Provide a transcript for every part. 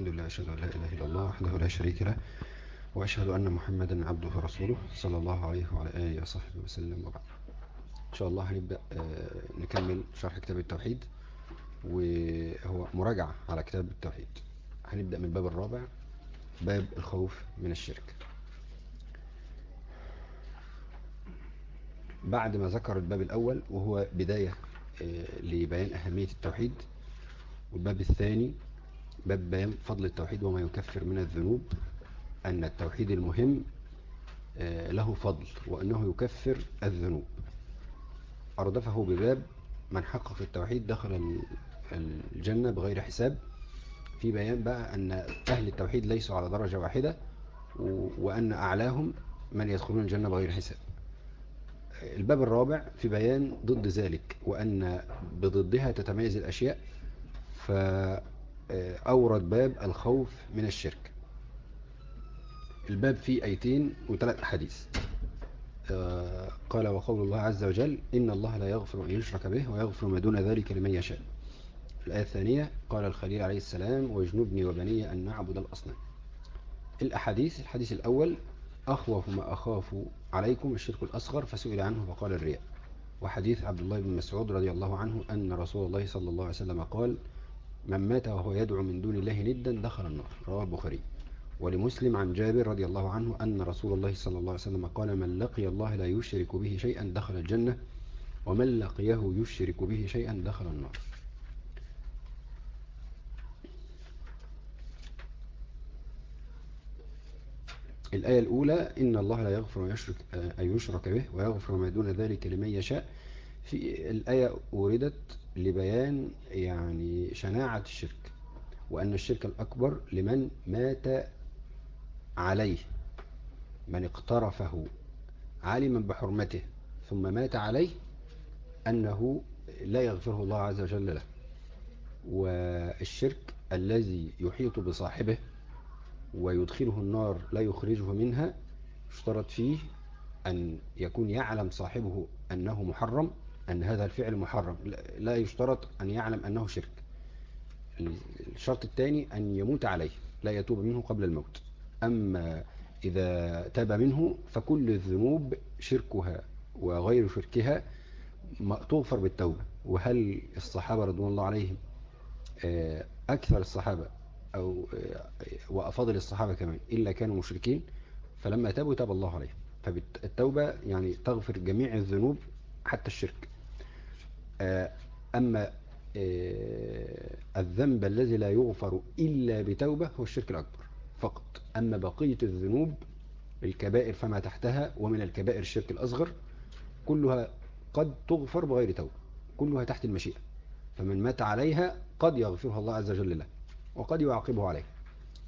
الحمد لله أشهد أن لا إله إلا الله وحده لا شريك له وأشهد أن محمدا عبده ورسوله صلى الله عليه وعلى آله وصحبه وسلم وبعد. إن شاء الله هنبدأ آه، نكمل شرح كتاب التوحيد وهو مراجعة على كتاب التوحيد. هنبدأ من الباب الرابع باب الخوف من الشرك. بعد ما ذكر الباب الأول وهو بداية آه، لبيان أهمية التوحيد والباب الثاني باب بيان فضل التوحيد وما يكفر من الذنوب أن التوحيد المهم آه، له فضل وأنه يكفر الذنوب. أردفه بباب من حقق التوحيد دخل الجنة بغير حساب. في بيان بقى أن أهل التوحيد ليسوا على درجة واحدة وأن أعلاهم من يدخلون الجنة بغير حساب. الباب الرابع في بيان ضد ذلك وأن بضدها تتميز الأشياء فأورد باب الخوف من الشرك. الباب فيه أيتين وثلاث أحاديث. قال وقول الله عز وجل إن الله لا يغفر أن يشرك به ويغفر ما دون ذلك لمن يشاء. الآية الثانية قال الخليل عليه السلام واجنبني وبني أن نعبد الأصنام. الأحاديث الحديث الأول أخوف ما أخاف عليكم الشرك الأصغر فسئل عنه فقال الرياء. وحديث عبد الله بن مسعود رضي الله عنه أن رسول الله صلى الله عليه وسلم قال من مات وهو يدعو من دون الله ندا دخل النار. رواه البخاري. ولمسلم عن جابر رضي الله عنه أن رسول الله صلى الله عليه وسلم قال من لقي الله لا يشرك به شيئا دخل الجنة ومن لقيه يشرك به شيئا دخل النار. الآية الأولى إن الله لا يغفر أن يشرك به ويغفر ما دون ذلك لمن يشاء. في الآية وردت لبيان يعني شناعة الشرك وأن الشرك الأكبر لمن مات عليه من اقترفه عالما بحرمته ثم مات عليه أنه لا يغفره الله عز وجل له. والشرك الذي يحيط بصاحبه ويدخله النار لا يخرجه منها اشترط فيه أن يكون يعلم صاحبه أنه محرم أن هذا الفعل محرم. لا يشترط أن يعلم أنه شرك. الشرط الثاني أن يموت عليه لا يتوب منه قبل الموت. أما إذا تاب منه فكل الذنوب شركها وغير شركها تغفر بالتوبة. وهل الصحابة رضوان الله عليهم آه، أكثر الصحابة أو آه، وأفضل الصحابة كمان إلا كانوا مشركين فلما تابوا تاب الله عليهم. فالتوبة يعني تغفر جميع الذنوب حتى الشرك. أما آه، الذنب الذي لا يغفر إلا بتوبة هو الشرك الأكبر فقط. أما بقية الذنوب الكبائر فما تحتها ومن الكبائر الشرك الأصغر كلها قد تغفر بغير توبة كلها تحت المشيئة. فمن مات عليها قد يغفرها الله عز وجل له وقد يعاقبه عليه.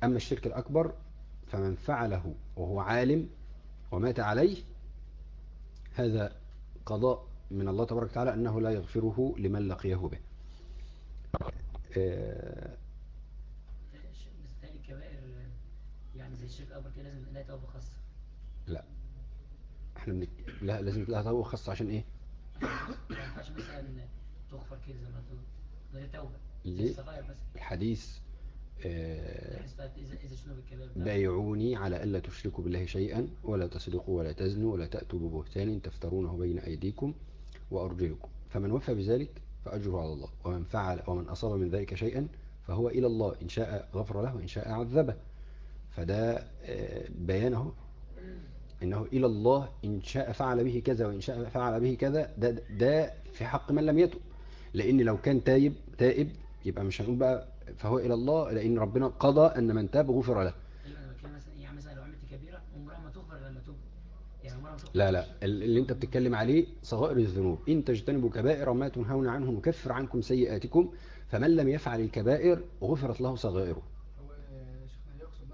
أما الشرك الأكبر فمن فعله وهو عالم ومات عليه هذا قضاء من الله تبارك وتعالى أنه لا يغفره لمن لقيه به. آه، يعني زي الشرك الأكبر كده لازم لها توبة خاصة لا. إحنا بنك... لا لازم لها توبة خاصة عشان إيه؟ عشان مثلا تغفر كده زي ما تقول غير توبة ليه؟ الحديث بايعوني على ألا تشركوا بالله شيئا ولا تسرقوا ولا تزنوا ولا تأتوا ببهتان تفترونه بين أيديكم وأرجلكم فمن وفى بذلك فأجره على الله. ومن فعل ومن أصاب من ذلك شيئا فهو إلى الله. إن شاء غفر له وإن شاء عذبه. فده آه، بيانه إنه إلى الله. إن شاء فعل به كذا وإن شاء فعل به كذا ده, ده في حق من لم يتب. لأن لو كان تايب تائب يبقى مش هنقول بقى فهو إلى الله. لأن ربنا قضى أن من تاب غفر له يعني مثلا لو عملت كبيرة عمرها ما تغفر لما توب يعني لا لا اللي انت بتتكلم عليه صغائر الذنوب. إن تجتنبوا كبائر ما تنهون عنه نكفر عنكم سيئاتكم فمن لم يفعل الكبائر غفرت له صغائره. هو يقصد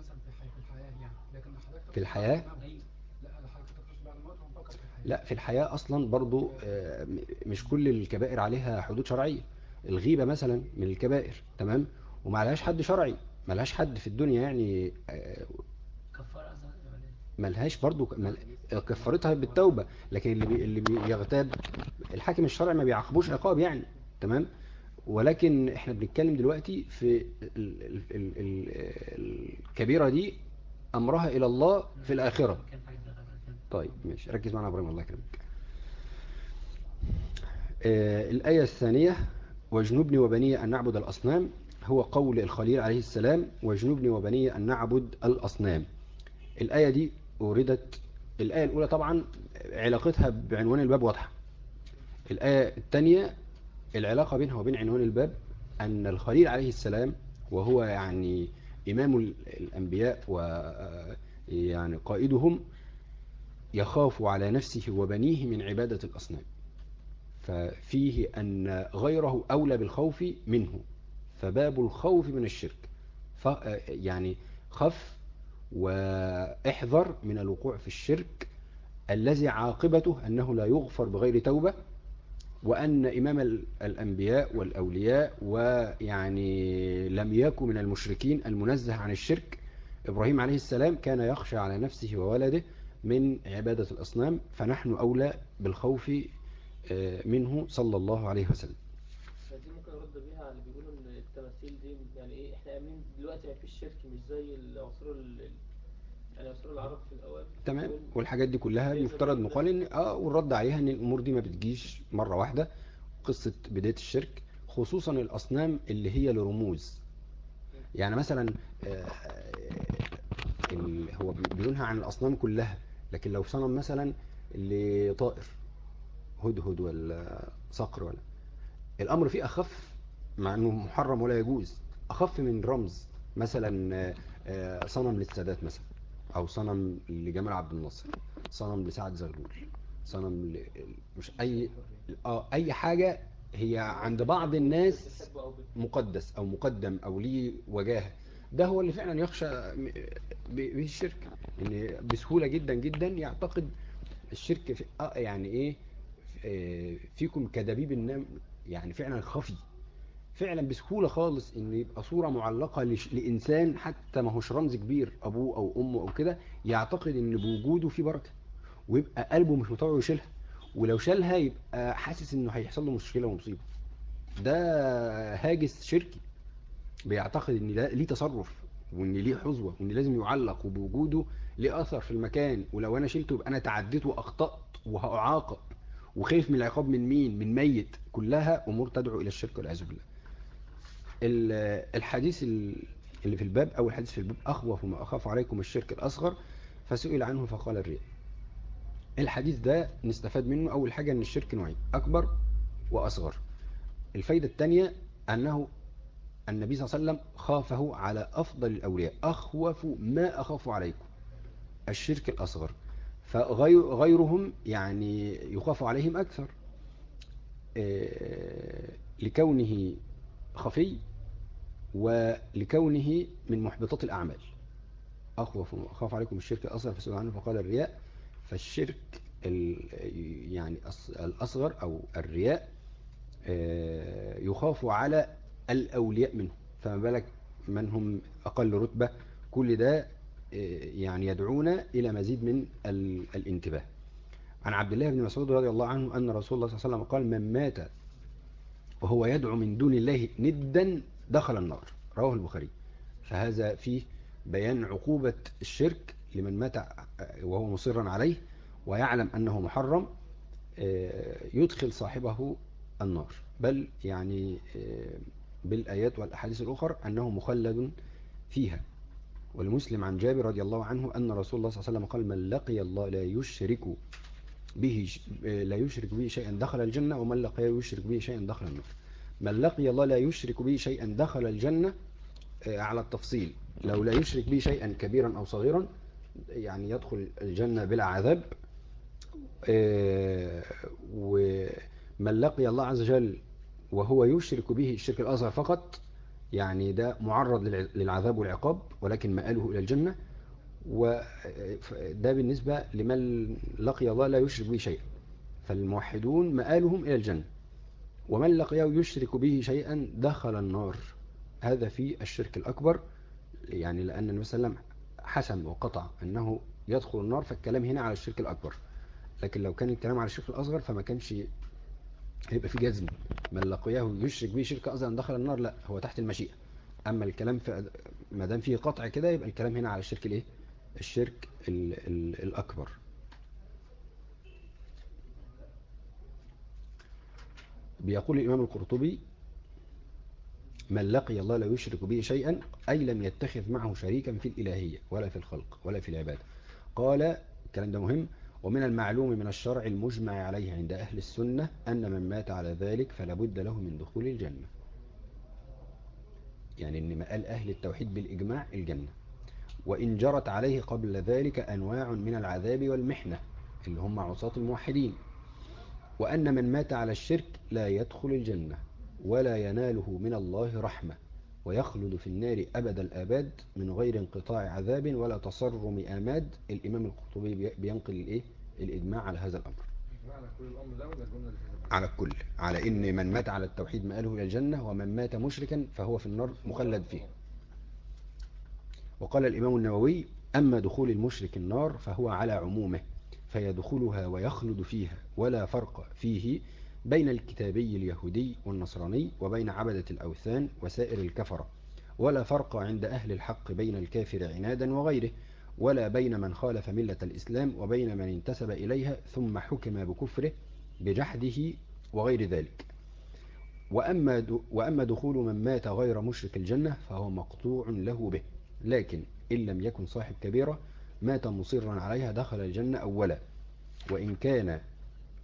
في الحياة؟ لا في الحياة أصلا برضو آه، مش كل الكبائر عليها حدود شرعية. الغيبة مثلا من الكبائر تمام؟ وما لهاش حد شرعي. ما لهاش حد في الدنيا يعني آه، ما لهاش برضو كفرتها بالتوبة لكن اللي بي اللي بيغتاب الحاكم الشرعي ما بيعاقبوش عقاب يعني تمام؟ ولكن إحنا بنتكلم دلوقتي في ال ال ال ال الكبيرة دي أمرها إلى الله في الآخرة. طيب ماشي. ركز معنا إبراهيم الله يكرمك. آه الآية الثانية واجنبني وبني أن نعبد الأصنام هو قول الخليل عليه السلام واجنبني وبني أن نعبد الأصنام. الآية دي وردت الآية الأولى طبعا علاقتها بعنوان الباب واضحة. الآية الثانية العلاقة بينها وبين عنوان الباب أن الخليل عليه السلام وهو يعني إمام ال- الأنبياء ويعني قائدهم يخاف على نفسه وبنيه من عبادة الأصنام. ففيه أن غيره أولى بالخوف منه. فباب الخوف من الشرك. ف يعني خف واحذر من الوقوع في الشرك الذي عاقبته أنه لا يغفر بغير توبة وأن إمام ال- الأنبياء والأولياء ويعني لم يكن من المشركين المنزه عن الشرك. إبراهيم عليه السلام كان يخشى على نفسه وولده من عبادة الأصنام فنحن أولى بالخوف آه، منه صلى الله عليه وسلم فدي ممكن ارد بيها على اللي بيقولوا ان التماثيل دي يعني إيه إحنا امنين دلوقتي ما فيش شرك مش زي العصور ال ال- يعني عصور العرب في الأول تمام. والحاجات دي كلها بيفترض زمان نقال إن آه والرد عليها إن الأمور دي ما بتجيش مرة واحدة. قصة بداية الشرك خصوصا الأصنام اللي هي لرموز. يعني مثلا آه، هو بي- بينهى عن الأصنام كلها لكن لو صنم مثلا لطائر هدهد ولا صقر ولا. الأمر فيه أخف مع إنه محرم ولا يجوز. أخف من رمز. مثلا آه، آه، صنم للسادات مثلا أو صنم لجمال عبد الناصر صنم لسعد زغلول صنم ل... مش أي آه أي حاجة هي عند بعض الناس مقدس أو مقدم أو ليه وجاهة ده هو اللي فعلا يخشى به الشرك. ان بسهولة جدا جدا يعتقد الشرك في آه يعني إيه فيكم كدبيب النمل يعني فعلا خفي. فعلا بسهولة خالص إن يبقى صورة معلقة لإنسان حتى ما هوش رمز كبير أبوه أو أمه أو كده يعتقد إن بوجوده في بركة ويبقى قلبه مش مطوع يشيلها ولو شالها يبقى حاسس إنه هيحصل له مشكلة ومصيبة. ده هاجس شركي بيعتقد إن ليه تصرف وإن ليه حظوة وإن لازم يعلق وبوجوده ليه اثر في المكان ولو أنا شلته يبقى أنا تعديت وأخطأت وهأعاقب وخايف من العقاب من مين؟ من ميت. كلها أمور تدعو إلى الشرك والعياذ بالله. ال- الحديث ال- اللي في الباب أو الحديث في الباب أخوف ما أخاف عليكم الشرك الأصغر فسئل عنه فقال الرياء. الحديث ده نستفاد منه أول حاجة إن الشرك نوعين أكبر وأصغر. الفايدة الثانية أنه النبي صلى الله عليه وسلم خافه على أفضل الأولياء أخوف ما أخاف عليكم الشرك الأصغر. فغيرهم يعني يخاف عليهم أكثر. آه، لكونه خفي ولكونه من محبطات الأعمال. أخوف أخاف عليكم الشرك الأصغر فسئل عنه فقال الرياء. فالشرك ال- يعني أص- الأصغر أو الرياء آه، يخاف على الأولياء منه. فما بالك من هم أقل رتبة؟ كل ده آه، يعني يدعونا إلى مزيد من ال- الانتباه. عن عبد الله بن مسعود رضي الله عنه أن رسول الله صلى الله عليه وسلم قال من مات وهو يدعو من دون الله ندا دخل النار. رواه البخاري. فهذا فيه بيان عقوبة الشرك لمن مات وهو مصرا عليه ويعلم أنه محرم آه، يدخل صاحبه النار. بل يعني آه، بالآيات والأحاديث الأخرى أنه مخلد فيها. والمسلم عن جابر رضي الله عنه أن رسول الله صلى الله عليه وسلم قال من لقي الله لا يشرك به آه، لا يشرك به شيئا دخل الجنة ومن لقيه يشرك به شيئا دخل النار. من لقي الله لا يشرك به شيئا دخل الجنة آه، على التفصيل. لو لا يشرك به شيئا كبيرا أو صغيرا يعني يدخل الجنة بلا عذاب. آه، ومن لقي الله عز وجل وهو يشرك به الشرك الأصغر فقط يعني ده معرض للع- للعذاب والعقاب ولكن مآله إلى الجنة. وده بالنسبة لمن لقي الله لا يشرك به شيئا. فالموحدون مآلهم إلى الجنة. ومن لقيه يشرك به شيئا دخل النار. هذا في الشرك الأكبر يعني لأن النبي صلى الله عليه وسلم حسم وقطع أنه يدخل النار فالكلام هنا على الشرك الأكبر. لكن لو كان الكلام على الشرك الأصغر فما كانش هيبقى في جزم. من لقيه يشرك به شرك أصلا دخل النار لا هو تحت المشيئة. أما الكلام في ما دام فيه قطع كده يبقى الكلام هنا على الشرك الإيه؟ الشرك ال ال الأكبر. بيقول الإمام القرطبي من لقي الله لا يشرك به شيئا أي لم يتخذ معه شريكا في الإلهية ولا في الخلق ولا في العبادة قال الكلام ده مهم ومن المعلوم من الشرع المجمع عليه عند أهل السنة أن من مات على ذلك فلا بد له من دخول الجنة. يعني إن مقال أهل التوحيد بالإجماع الجنة. وإن جرت عليه قبل ذلك أنواع من العذاب والمحنة اللي هم عصاة الموحدين. وأن من مات على الشرك لا يدخل الجنة ولا يناله من الله رحمة ويخلد في النار أبد الآباد من غير انقطاع عذاب ولا تصرم آماد الإمام القرطبي بي- بينقل الإيه؟ الإجماع على هذا الأمر على كل الأمر ده ولا الجملة؟ على الكل على إن من مات على التوحيد مآله إلى الجنة ومن مات مشركا فهو في النار مخلد فيه وقال الإمام النووي أما دخول المشرك النار فهو على عمومه فيدخلها ويخلد فيها ولا فرق فيه بين الكتابي اليهودي والنصراني وبين عبدة الأوثان وسائر الكفرة ولا فرق عند أهل الحق بين الكافر عنادا وغيره ولا بين من خالف ملة الإسلام وبين من انتسب إليها ثم حكم بكفره بجحده وغير ذلك. وأما, وأما دخول من مات غير مشرك الجنة فهو مقطوع له به لكن إن لم يكن صاحب كبيرة مات مصرا عليها دخل الجنة أولا وإن كان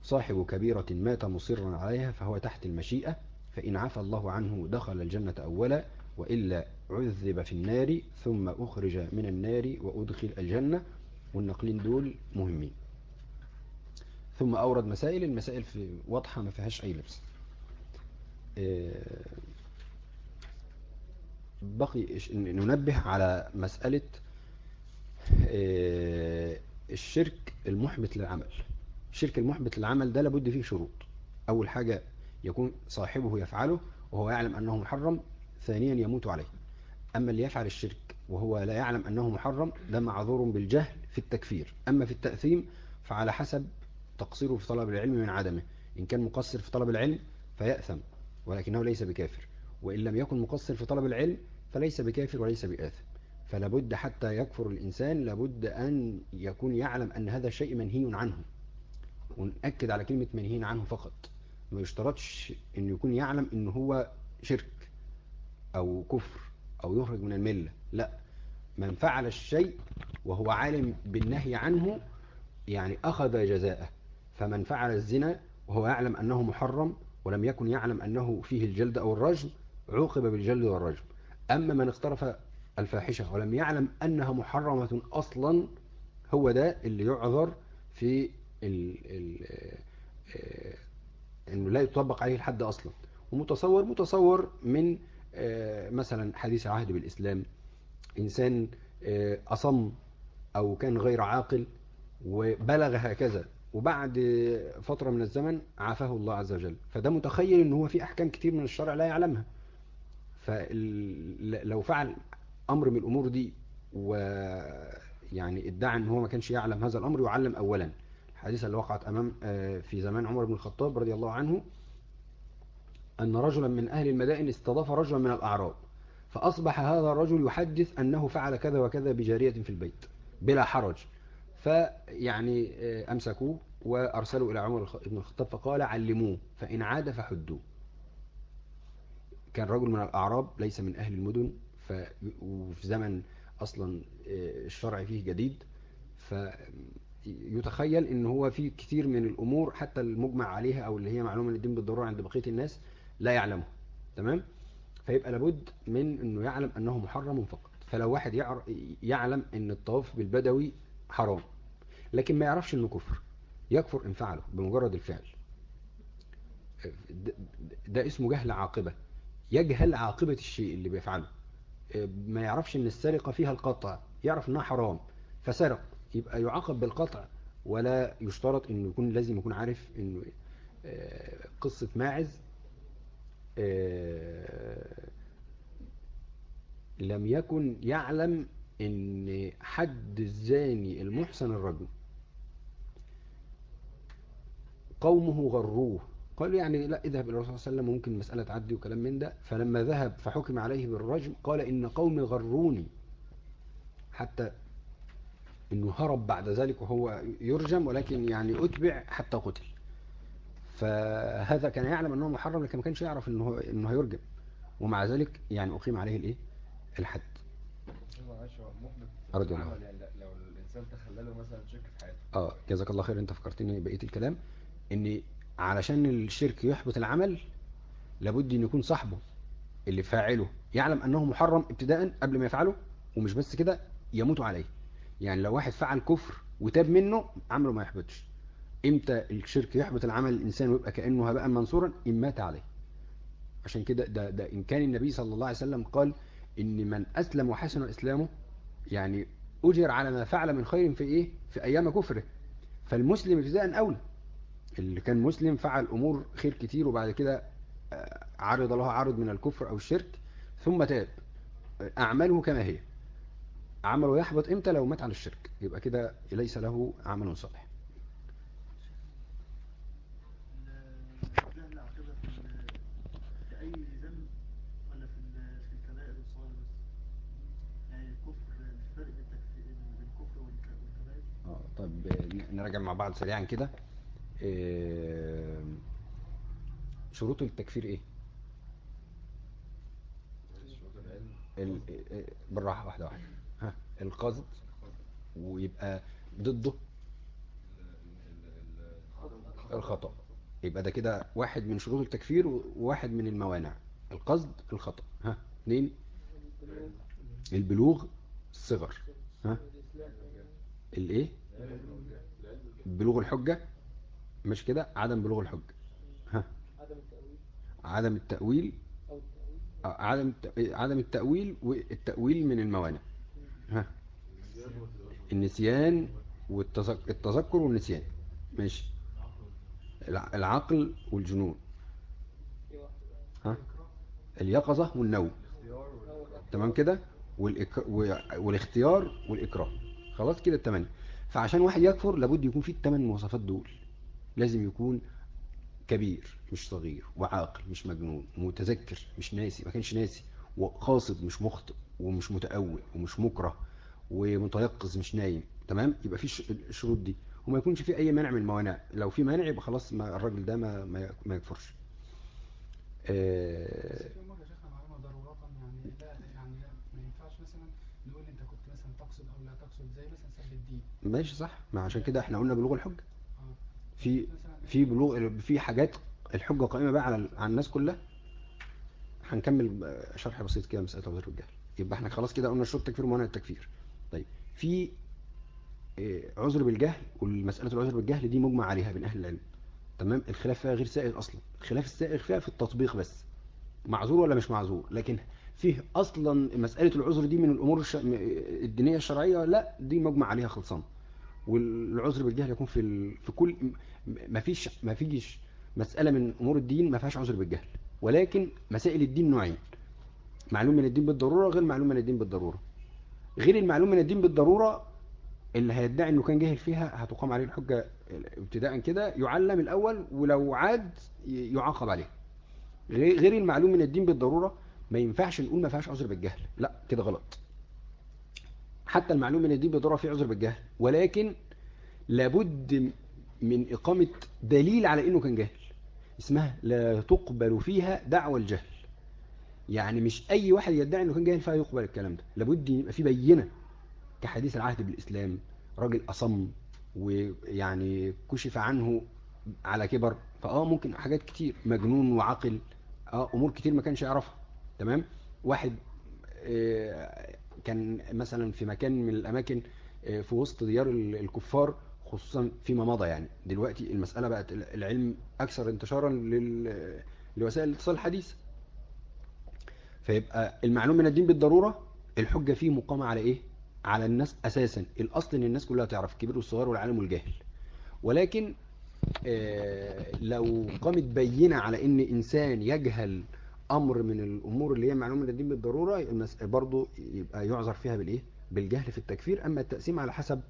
صاحب كبيرة مات مصرا عليها فهو تحت المشيئة فإن عفى الله عنه دخل الجنة أولا وإلا عذب في النار ثم أخرج من النار وأدخل الجنة. والنقلين دول مهمين. ثم أورد مسائل المسائل في واضحة ما فيهاش أي لبس. آه، بقي ننبه على مسألة الشرك المحبط للعمل. الشرك المحبط للعمل ده لابد فيه شروط. أول حاجة يكون صاحبه يفعله وهو يعلم أنه محرم ثانيا يموت عليه. أما اللي يفعل الشرك وهو لا يعلم أنه محرم ده معذور بالجهل في التكفير. أما في التأثيم فعلى حسب تقصيره في طلب العلم من عدمه. إن كان مقصر في طلب العلم فيأثم ولكنه ليس بكافر. وإن لم يكن مقصر في طلب العلم فليس بكافر وليس بآثم. فلابد حتى يكفر الإنسان لابد أن يكون يعلم أن هذا الشيء منهي عنه. ونأكد على كلمة منهي عنه فقط. ما يشترطش أن يكون يعلم أنه هو شرك أو كفر أو يخرج من الملة. لا من فعل الشيء وهو عالم بالنهي عنه يعني أخذ جزاءه. فمن فعل الزنا وهو يعلم أنه محرم ولم يكن يعلم أنه فيه الجلد أو الرجم عوقب بالجلد والرجم. أما من اقترف الفاحشة ولم يعلم أنها محرمة أصلا. هو ده اللي يعذر في ال ال آه، إنه لا يطبق عليه الحد أصلا. ومتصور متصور من آه، مثلا حديث العهد بالإسلام. إنسان آه، أصم أو كان غير عاقل وبلغ هكذا وبعد فترة من الزمن عافاه الله عز وجل. فده متخيل ان هو في أحكام كتير من الشرع لا يعلمها. فلو فعل أمر من الأمور دي ويعني ادعى إن هو ما كانش يعلم هذا الأمر يعلم اولا. الحديثة اللي وقعت أمام آه، في زمان عمر بن الخطاب رضي الله عنه أن رجلا من أهل المدائن استضاف رجلا من الأعراب فأصبح هذا الرجل يحدث أنه فعل كذا وكذا بجارية في البيت بلا حرج. فيعني آه، أمسكوه وأرسلوا إلى عمر بن الخطاب فقال علموه فإن عاد فحدوه. كان رجل من الأعراب ليس من أهل المدن ف... وفي زمن أصلا آه، الشرع فيه جديد. فيتخيل إن هو في كتير من الأمور حتى المجمع عليها أو اللي هي معلومة للدين بالضرورة عند بقية الناس لا يعلمها. تمام؟ فيبقى لابد من إنه يعلم أنه محرم فقط. فلو واحد. يعلم إن الطواف بالبدوي حرام لكن ما يعرفش إنه كفر يكفر إن فعله بمجرد الفعل. ده اسمه جهل عاقبة. يجهل عاقبة الشيء اللي بيفعله. ما يعرفش إن السرقة فيها القطع يعرف إنها حرام فسرق يبقى يعاقب بالقطع. ولا يشترط إنه يكون لازم يكون عارف إنه آه، قصة ماعز آه، لم يكن يعلم إن حد الزاني المحسن الرجل. قومه غروه. قالوا يعني لا اذهب إلى الرسول صلى الله عليه وسلم ممكن المسألة تعدي وكلام من ده. فلما ذهب فحكم عليه بالرجم قال إن قومي غروني حتى إنه هرب بعد ذلك وهو يرجم ولكن يعني أتبع حتى قتل. فهذا كان يعلم أنه محرم لكن ما كانش يعرف إنه إنه هيرجم. ومع ذلك يعني أقيم عليه الإيه؟ الحد. أرجو الله. لو الإنسان تخلله مثلا شك في حياته. آه جزاك الله خير أنت فكرتني بقية الكلام. ان علشان الشرك يحبط العمل لابد إن يكون صاحبه اللي فاعله. يعلم أنه محرم ابتداء قبل ما يفعله ومش بس كده يموت عليه. يعني لو واحد فعل كفر وتاب منه عمله ما يحبطش. إمتى الشرك يحبط العمل الإنسان ويبقى كأنه هباء منصورا؟ إن مات عليه. عشان كده ده, ده ان كان النبي صلى الله عليه وسلم قال إن من أسلم وحسن إسلامه يعني أجر على ما فعل من خير في إيه؟ في أيام كفره. فالمسلم ابتداء أولى. اللي كان مسلم فعل أمور خير كتير وبعد كده آه، عرض له عرض من الكفر أو الشرك ثم تاب. أعماله كما هي. عمله يحبط إمتى؟ لو مات على الشرك. يبقى كده ليس له عمل صالح. آه طب آه، نراجع مع بعض سريعا كده. آه، شروط التكفير إيه؟ آه، بالراحة واحدة واحدة. ها القصد ويبقى ضده. الخطأ. يبقى ده كده واحد من شروط التكفير وواحد من الموانع. القصد الخطأ. ها اثنين البلوغ الصغر. ها الإيه؟ بلوغ الحجة. مش كده؟ عدم بلوغ الحجة. ها. عدم التأويل. عدم التأويل أو التأويل عدم عدم التأويل والتأويل من الموانع. ها. النسيان والتذكر والنسيان. ماشي. الع- العقل والجنون. ها. اليقظة والنوم. تمام كده؟ والإك... والاختيار والإكراه. خلاص كده التمانية. فعشان واحد يكفر لابد يكون فيه التمن مواصفات دول. لازم يكون كبير مش صغير وعاقل مش مجنون متذكر مش ناسي ما كانش ناسي وقاصد مش مخطئ ومش متأول ومش مكره ومتيقظ مش نايم تمام؟ يبقى في الش- الشروط دي. وما يكونش في أي مانع من الموانع. لو في مانع يبقى خلاص ما الراجل ده ما ما يكفرش. آه، ماشي صح. ما عشان كده إحنا قلنا بلوغ الحجة. في في بلوغ في حاجات الحجة قائمة بقى على على الناس كلها. هنكمل شرح بسيط كده مسألة عذر الجهل. يبقى إحنا خلاص كده قلنا شروط التكفير وموانع التكفير. طيب في إيه، عذر بالجهل والمسألة العذر بالجهل دي مجمع عليها بين أهل العلم. تمام؟ الخلاف فيها غير سائغ أصلا. الخلاف السائغ فيها في التطبيق بس. معذور ولا مش معذور؟ لكن فيه أصلا مسألة العذر دي من الأمور الش... الدينية الشرعية لا دي مجمع عليها خلصان. والعذر بالجهل يكون في ال... في كل م- ما فيش ما فيش مسألة من أمور الدين ما فيهاش عذر بالجهل ولكن مسائل الدين نوعين معلوم من الدين بالضرورة غير معلوم من الدين بالضرورة. غير المعلوم من الدين بالضرورة اللي هيدعي إنه كان جاهل فيها هتقام عليه الحجة ابتداء كده يعلم الأول ولو عاد يعاقب عليه. غير المعلوم من الدين بالضرورة ما ينفعش نقول ما فيهاش عذر بالجهل. لا كده غلط. حتى المعلوم من الدين بالضرورة فيه عذر بالجهل ولكن لابد من إقامة دليل على إنه كان جاهل. اسمها لا تقبل فيها دعوى الجهل. يعني مش أي واحد يدعي إنه كان جاهل فيها يقبل الكلام ده. لابد يبقى في بينة كحديث العهد بالإسلام راجل أصم ويعني كشف عنه على كبر. فآه ممكن حاجات كتير مجنون وعاقل. آه أمور كتير ما كانش يعرفها. تمام؟ واحد آه، كان مثلا في مكان من الأماكن آه، في وسط ديار ال- الكفار خصوصا فيما مضى يعني. دلوقتي المسألة بقت العلم أكثر انتشارا لل- لوسائل الاتصال الحديثة فيبقى المعلوم من الدين بالضرورة الحجة فيه مقامة على إيه؟ على الناس أساسا. الأصل إن الناس كلها تعرف الكبير والصغير والعالم والجاهل. ولكن آه، لو قامت بينة على إن إنسان يجهل أمر من الأمور اللي هي معلومة من الدين بالضرورة برضو يبقى يعذر فيها بالإيه؟ بالجهل في التكفير. أما التقسيم على حسب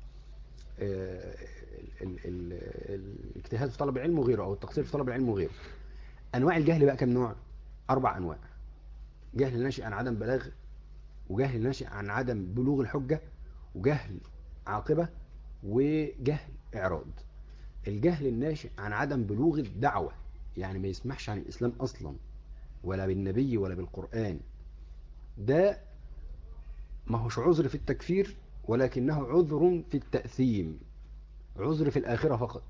الاجتهاد في طلب العلم وغيره أو التقصير في طلب العلم وغيره. أنواع الجهل بقى كم نوع؟ أربع أنواع. جهل ناشئ عن عدم بلاغ وجهل ناشئ عن عدم بلوغ الحجة وجهل عاقبة وجهل إعراض. الجهل الناشئ عن عدم بلوغ الدعوة يعني ما يسمحش عن الإسلام أصلا ولا بالنبي ولا بالقرآن. ده ما هوش عذر في التكفير ولكنه عذر في التأثيم عذر في الآخرة فقط.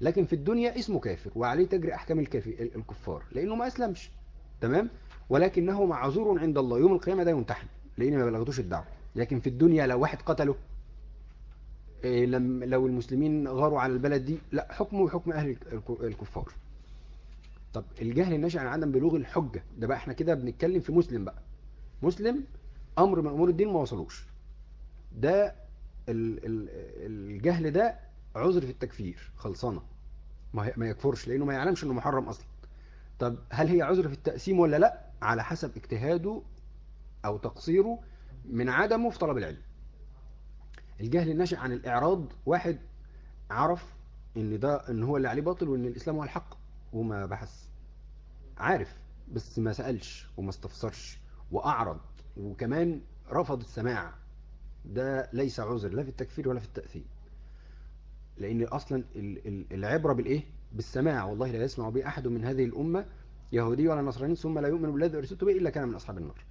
لكن في الدنيا اسمه كافر وعليه تجري أحكام الكفار لأنه ما أسلمش. تمام؟ ولكنه معذور عند الله. يوم القيامة ده يمتحن لأن ما بلغتوش الدعوة. لكن في الدنيا لو واحد قتله إيه لم لو المسلمين غاروا على البلد دي لا حكمه حكم أهل الك- الكفار. طب الجهل الناشئ عن عدم بلوغ الحجة ده بقى إحنا كده بنتكلم في مسلم بقى. مسلم أمر من أمور الدين ما وصلوش. ده ال- ال- الجهل ده عذر في التكفير خلصانة. ما يكفرش لأنه ما يعلمش أنه محرم أصلا. طب هل هي عذر في التقسيم ولا لأ؟ على حسب اجتهاده أو تقصيره من عدمه في طلب العلم. الجهل الناشئ عن الإعراض واحد عرف إن ده إن هو اللي عليه باطل وإن الإسلام هو الحق وما بحث. عارف بس ما سألش وما استفسرش وأعرض وكمان رفض السماع. ده ليس عذر لا في التكفير ولا في التأثير. لأن أصلا ال- ال- العبرة بالإيه؟ بالسماع والله لا يسمع به أحد من هذه الأمة يهودي ولا نصراني ثم لا يؤمن بالذي أرسلت به إلا كان من أصحاب النار.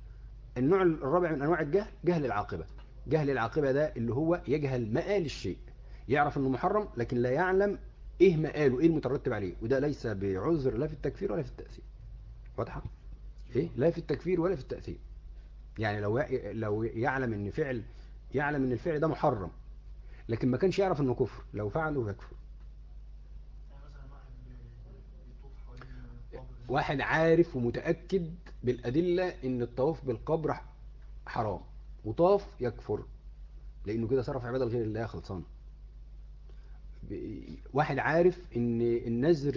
النوع الرابع من أنواع الجهل جهل العاقبة. جهل العاقبة ده اللي هو يجهل مآل الشيء. يعرف أنه محرم لكن لا يعلم إيه مآله إيه المترتب عليه. وده ليس بعذر لا في التكفير ولا في التأثير. واضحة؟ إيه؟ لا في التكفير ولا في التأثير. يعني لو لو يعلم إن فعل يعلم إن الفعل ده محرم لكن ما كانش يعرف إنه كفر. لو فعله يكفر. واحد عارف ومتأكد بالأدلة إن الطواف بالقبر حرام وطاف يكفر لأنه كده صرف عبادة لغير الله خلصان واحد عارف إن النذر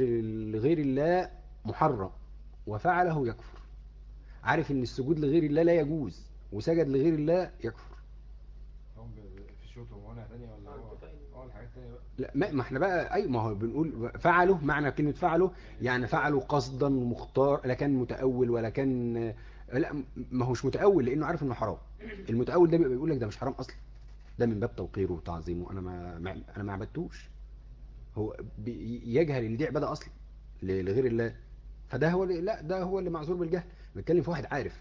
لغير الله محرم وفعله يكفر. عارف إن السجود لغير الله لا يجوز وسجد لغير الله يكفر هم ب- ب- في شوط وموانع تانية ولا هو آه الحاجات التانية بقى لا ما إحنا بقى اي ما هو بنقول فعله معنى كلمة فعله يعني فعله قصدا مختار لا كان متأول ولا كان لا ما هوش متأول لأنه عارف إنه حرام. المتأول ده بيبقى بيقول لك ده مش حرام أصلا. ده من باب توقيره وتعظيمه. أنا ما أنا ما عبدتوش. هو يجهل ان دي عبادة أصلا لغير الله. فده هو لا ده هو اللي معذور بالجهل. بنتكلم في واحد عارف.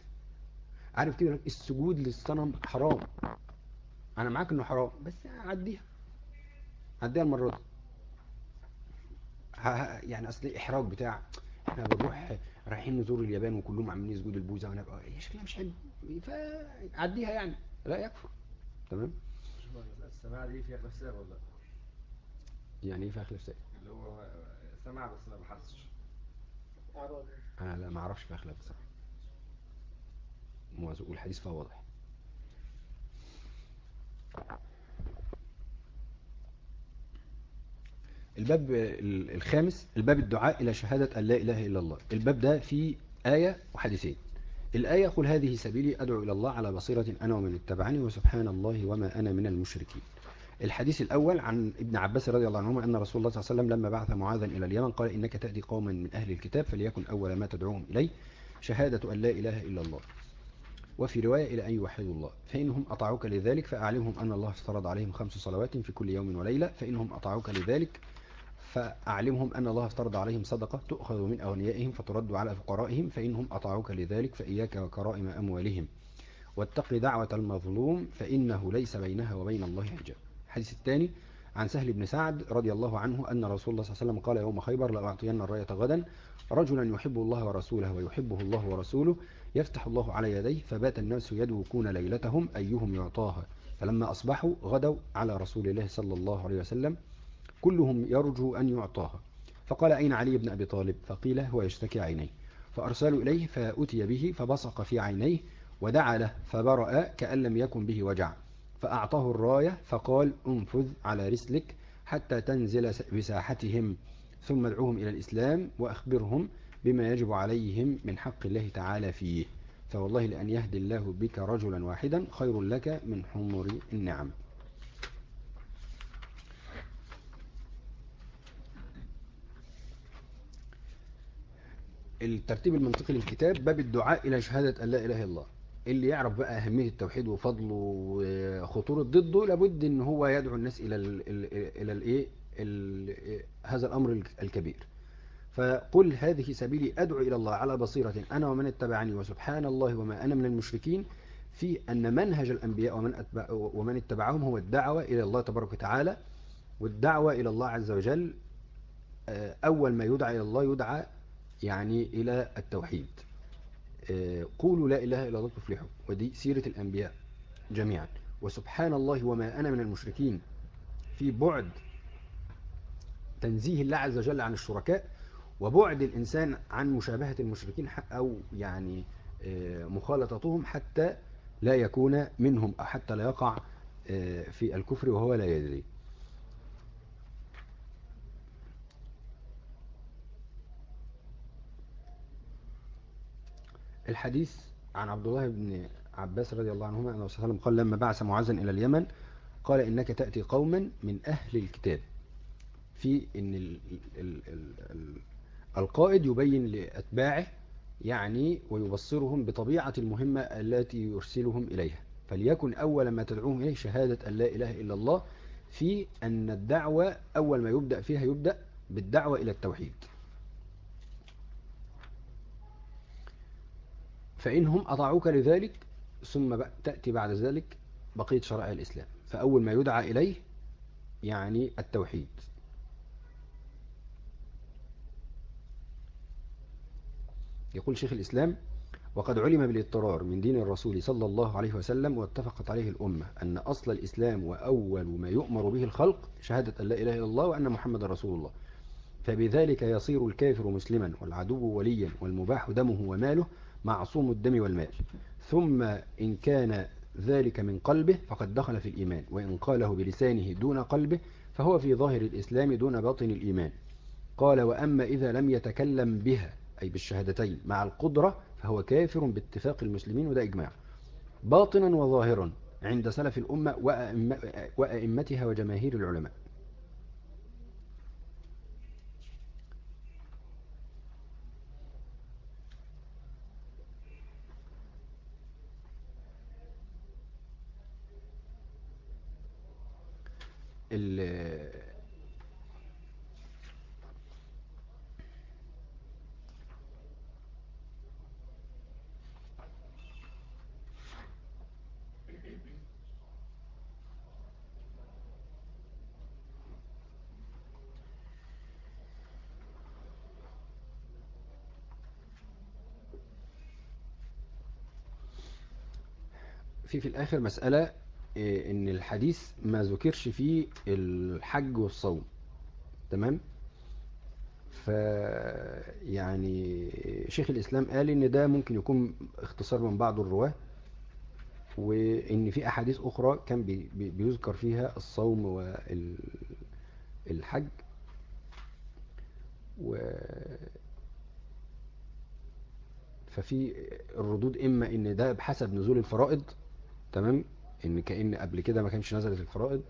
عارف كده السجود للصنم حرام. أنا معاك إنه حرام بس عديها عديها المرة دي. يعني أصل احراج بتاع إحنا بنروح رايحين نزور اليابان وكلهم عاملين يسجدوا البوزة وأنا بقى هي شكلها مش حلو. فعديها يعني. لا يكفر. تمام؟ السماع دي فيها خلاف سائغ ولا لا؟ يعني إيه في اخلاف سائل اللي هو سمع بس ما بحثش أنا لا ما أعرفش في اخلاف بصراحه والحديث فهو واضح. الباب ال- الخامس الباب الدعاء إلى شهادة أن لا إله إلا الله. الباب ده فيه آية وحديثين. الآية قل هذه سبيلي أدعو إلى الله على بصيرة أنا ومن اتبعني وسبحان الله وما أنا من المشركين. الحديث الأول عن ابن عباس رضي الله عنهما أن رسول الله صلى الله عليه وسلم لما بعث معاذا إلى اليمن قال إنك تأتي قوما من أهل الكتاب فليكن أول ما تدعوهم إليه شهادة أن لا إله إلا الله. وفي رواية إلى أن يوحدوا الله. فإنهم أطاعوك لذلك فأعلمهم أن الله افترض عليهم خمس صلوات في كل يوم وليلة. فإنهم أطاعوك لذلك فأعلمهم أن الله افترض عليهم صدقة تؤخذ من أغنيائهم فترد على فقرائهم فإنهم أطاعوك لذلك فإياك وكرائم أموالهم. واتق دعوة المظلوم فإنه ليس بينها وبين الله حجاب الحديث الثاني عن سهل بن سعد رضي الله عنه أن رسول الله صلى الله عليه وسلم قال يوم خيبر لأعطين الرأية غدا رجلا يحب الله ورسوله ويحبه الله ورسوله يفتح الله على يديه فبات الناس يدوكون ليلتهم أيهم يعطاها. فلما أصبحوا غدوا على رسول الله صلى الله عليه وسلم كلهم يرجو أن يعطاها. فقال أين علي بن أبي طالب؟ فقيل هو يشتكي عينيه. فأرسلوا إليه فأتي به فبصق في عينيه ودعا له فبرأ كأن لم يكن به وجع. فأعطاه الراية فقال انفذ على رسلك حتى تنزل بساحتهم ثم ادعوهم إلى الإسلام وأخبرهم بما يجب عليهم من حق الله تعالى فيه. فوالله لأن يهدي الله بك رجلا واحدا خير لك من حمر النعم. الترتيب المنطقي للكتاب باب الدعاء إلى شهادة أن لا إله إلا الله. اللي يعرف بقى أهمية التوحيد وفضله وخطورة ضده لابد إن هو يدعو الناس إلى ال إلى الإيه ال- هذا الأمر الكبير. فقل هذه سبيلي أدعو إلى الله على بصيرة أنا ومن اتبعني وسبحان الله وما أنا من المشركين في أن منهج الأنبياء ومن, أتبع ومن اتبعهم هو الدعوة إلى الله تبارك وتعالى والدعوة إلى الله عز وجل آه، أول ما يدعى إلى الله يدعى يعني إلى التوحيد. آه، قولوا لا إله إلا الله تفلحوا ودي سيرة الأنبياء جميعا. وسبحان الله وما أنا من المشركين. في بعد تنزيه الله عز وجل عن الشركاء وبعد الإنسان عن مشابهة المشركين أو يعني آه، مخالطتهم حتى لا يكون منهم أو حتى لا يقع آه، في الكفر وهو لا يدري. الحديث عن عبد الله بن عباس رضي الله عنهما أن صلى الله قال لما بعث معاذا إلى اليمن؟ قال إنك تأتي قوما من أهل الكتاب. في إن ال ال ال ال القائد يبين لأتباعه يعني ويبصرهم بطبيعة المهمة التي يرسلهم إليها. فليكن أول ما تدعوهم إليه شهادة أن لا إله إلا الله في أن الدعوة أول ما يبدأ فيها يبدأ بالدعوة إلى التوحيد. فإنهم أطاعوك لذلك ثم تأتي بعد ذلك بقية شرائع الإسلام. فأول ما يدعى إليه يعني التوحيد. يقول شيخ الإسلام وقد علم بالاضطرار من دين الرسول صلى الله عليه وسلم واتفقت عليه الأمة أن أصل الإسلام وأول ما يؤمر به الخلق شهادة أن لا إله إلا الله وأن محمد رسول الله. فبذلك يصير الكافر مسلما والعدو وليا والمباح دمه وماله معصوم الدم والمال. ثم إن كان ذلك من قلبه فقد دخل في الإيمان وإن قاله بلسانه دون قلبه فهو في ظاهر الإسلام دون باطن الإيمان. قال وأما إذا لم يتكلم بها أي بالشهادتين مع القدرة فهو كافر باتفاق المسلمين وده إجماع. باطنا وظاهرا عند سلف الأمة وأئم- وأئمتها وجماهير العلماء. ال- في في الآخر مسألة إيه، إن الحديث ما ذكرش فيه الحج والصوم. تمام؟ ف يعني شيخ الإسلام قال إن ده ممكن يكون اختصار من بعض الرواة وإن في أحاديث أخرى كان بي- بي- بيذكر فيها الصوم والحج. و ففي الردود إما إن ده بحسب نزول الفرائض تمام؟ إن كأن قبل كده ما كانش نزلت الفرائض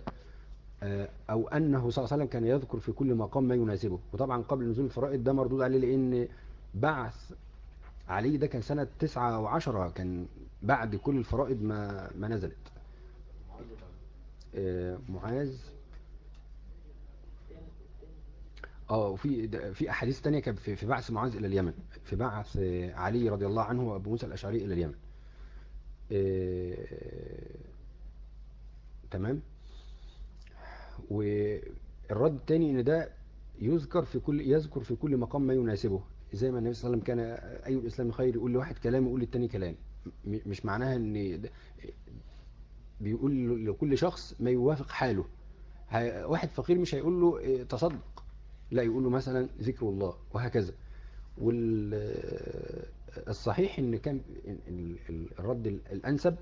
آه، أو أنه صلى الله عليه وسلم كان يذكر في كل مقام ما يناسبه. وطبعا قبل نزول الفرائض ده مردود عليه لأن بعث علي ده كان سنة تسعة أو عشرة كان بعد كل الفرائض ما ما نزلت. آه، معاذ. آه وفي في أحاديث تانية كانت في في بعث معاذ إلى اليمن في بعث علي رضي الله عنه وأبو موسى الأشعري إلى اليمن. آه، تمام؟ والرد التاني إن ده يذكر في كل يذكر في كل مقام ما يناسبه. زي ما النبي صلى الله عليه وسلم كان أي الإسلام خير يقول لواحد كلام يقول للتاني كلام. مش معناها إن بيقول لكل شخص ما يوافق حاله. واحد فقير مش هيقول له إيه، تصدق. لا يقول له مثلا ذكر الله وهكذا. والصحيح إن كان ال- ال- الرد ال- الأنسب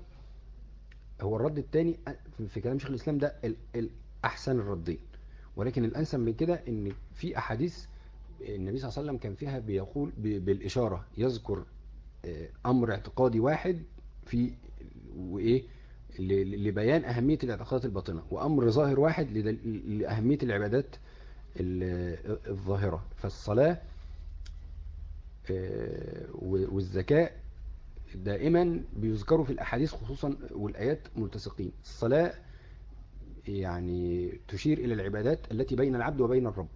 هو الرد الثاني في كلام شيخ الإسلام ده ال- الاحسن الردين. ولكن الأنسب من كده إن في أحاديث النبي صلى الله عليه وسلم كان فيها بيقول ب- بالإشارة يذكر آه، أمر اعتقادي واحد في وإيه ل- لبيان أهمية الاعتقادات الباطنة وأمر ظاهر واحد لأهمية العبادات ال- الظاهرة. فالصلاة آه، والزكاة دائما بيذكروا في الأحاديث خصوصا والآيات ملتصقين. الصلاة يعني تشير إلى العبادات التي بين العبد وبين الرب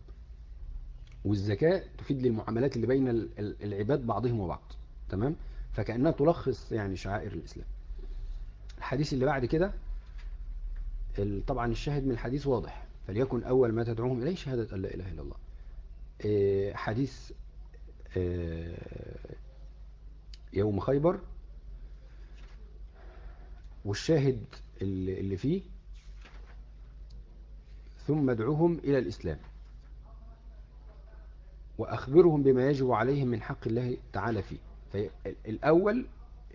والزكاة تفيد للمعاملات اللي بين ال- ال- العباد بعضهم وبعض تمام؟ فكأنها تلخص يعني شعائر الإسلام. الحديث اللي بعد كده طبعا الشاهد من الحديث واضح فليكن أول ما تدعوهم إليه شهادة أن لا إله إلا الله. آه، حديث آه، يوم خيبر والشاهد اللي فيه ثم ادعوهم إلى الإسلام وأخبرهم بما يجب عليهم من حق الله تعالى فيه. فالأول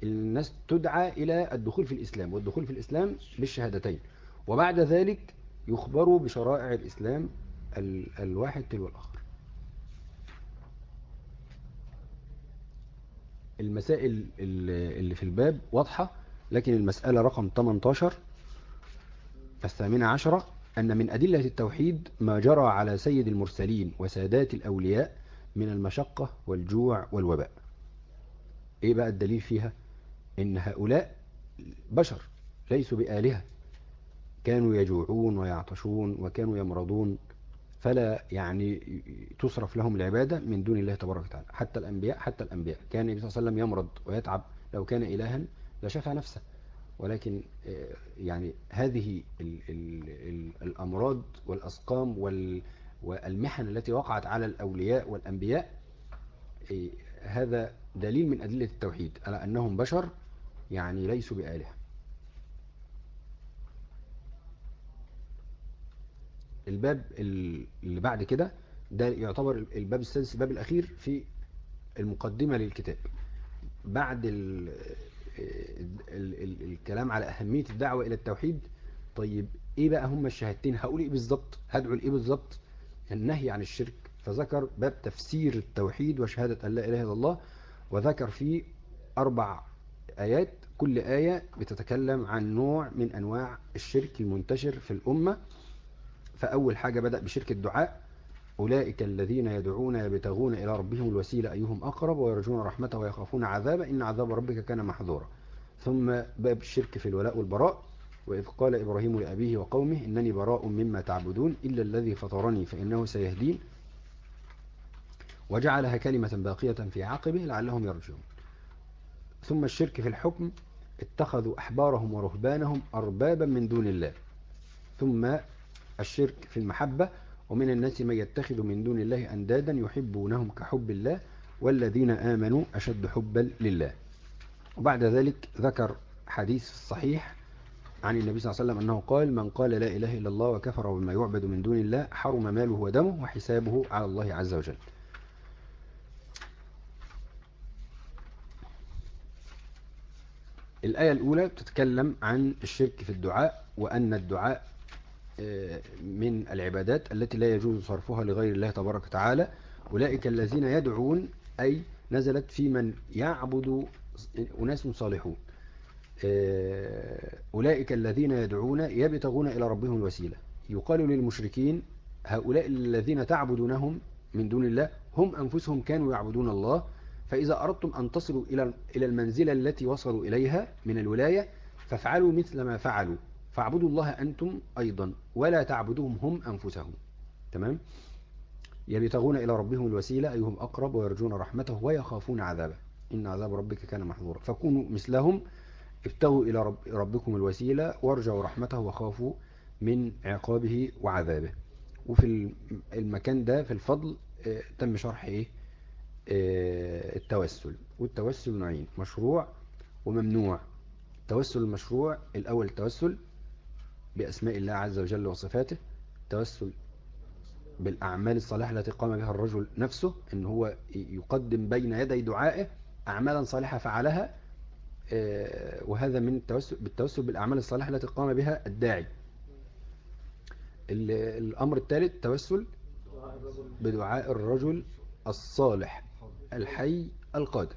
الناس تدعى إلى الدخول في الإسلام والدخول في الإسلام بالشهادتين. وبعد ذلك يخبروا بشرائع الإسلام ال- الواحد تلو الآخر المسائل اللي في الباب واضحة لكن المسألة رقم 18 الثامنة عشرة أن من أدلة التوحيد ما جرى على سيد المرسلين وسادات الأولياء من المشقة والجوع والوباء. إيه بقى الدليل فيها؟ إن هؤلاء بشر ليسوا بآلهة. كانوا يجوعون ويعطشون وكانوا يمرضون فلا يعني تصرف لهم العبادة من دون الله تبارك وتعالى. حتى الأنبياء حتى الأنبياء. كان النبي صلى الله عليه وسلم يمرض ويتعب لو كان إلها لشفى نفسه. ولكن آه، يعني هذه ال ال ال الأمراض والأسقام وال والمحن التي وقعت على الأولياء والأنبياء آه، هذا دليل من أدلة التوحيد على أنهم بشر يعني ليسوا بآلهة. الباب ال- اللي بعد كده ده يعتبر الباب السادس الباب الأخير في المقدمة للكتاب. بعد ال ال ال الكلام على أهمية الدعوة إلى التوحيد طيب إيه بقى هم الشهادتين؟ هقول إيه بالظبط؟ هدعو لإيه بالظبط؟ النهي عن الشرك. فذكر باب تفسير التوحيد وشهادة أن لا إله إلا الله وذكر فيه أربع آيات كل آية بتتكلم عن نوع من أنواع الشرك المنتشر في الأمة. فأول حاجة بدأ بشرك الدعاء أولئك الذين يدعون يبتغون إلى ربهم الوسيلة أيهم أقرب ويرجون رحمته ويخافون عذابه إن عذاب ربك كان محظورا. ثم باب الشرك في الولاء والبراء وإذ قال إبراهيم لأبيه وقومه إنني براء مما تعبدون إلا الذي فطرني فإنه سيهدين. وجعلها كلمة باقية في عقبه لعلهم يرجعون. ثم الشرك في الحكم اتخذوا أحبارهم ورهبانهم أربابا من دون الله. ثم الشرك في المحبة ومن الناس من يتخذ من دون الله أندادا يحبونهم كحب الله والذين آمنوا أشد حبا لله. وبعد ذلك ذكر حديث صحيح عن النبي صلى الله عليه وسلم أنه قال من قال لا إله إلا الله وكفر بما يعبد من دون الله حرم ماله ودمه وحسابه على الله عز وجل. الآية الأولى بتتكلم عن الشرك في الدعاء وأن الدعاء من العبادات التي لا يجوز صرفها لغير الله تبارك وتعالى. أولئك الذين يدعون أي نزلت في من يعبد أناس صالحون. أولئك الذين يدعون يبتغون إلى ربهم الوسيلة. يقال للمشركين هؤلاء الذين تعبدونهم من دون الله هم أنفسهم كانوا يعبدون الله. فإذا أردتم أن تصلوا إلى إلى المنزلة التي وصلوا إليها من الولاية فافعلوا مثل ما فعلوا. فاعبدوا الله أنتم أيضا ولا تعبدوهم هم أنفسهم. تمام؟ يبتغون إلى ربهم الوسيلة أيهم أقرب ويرجون رحمته ويخافون عذابه. إن عذاب ربك كان محظورا. فكونوا مثلهم ابتغوا إلى رب ربكم الوسيلة وارجعوا رحمته وخافوا من عقابه وعذابه. وفي المكان ده في الفضل آه تم شرح إيه؟ آه التوسل. والتوسل نوعين مشروع وممنوع. التوسل المشروع الأول التوسل بأسماء الله عز وجل وصفاته توسل بالأعمال الصالحة التي قام بها الرجل نفسه إن هو يقدم بين يدي دعائه أعمالا صالحة فعلها وهذا من التوسل بالتوسل بالأعمال الصالحة التي قام بها الداعي. الأمر الثالث توسل بدعاء الرجل الصالح الحي القادر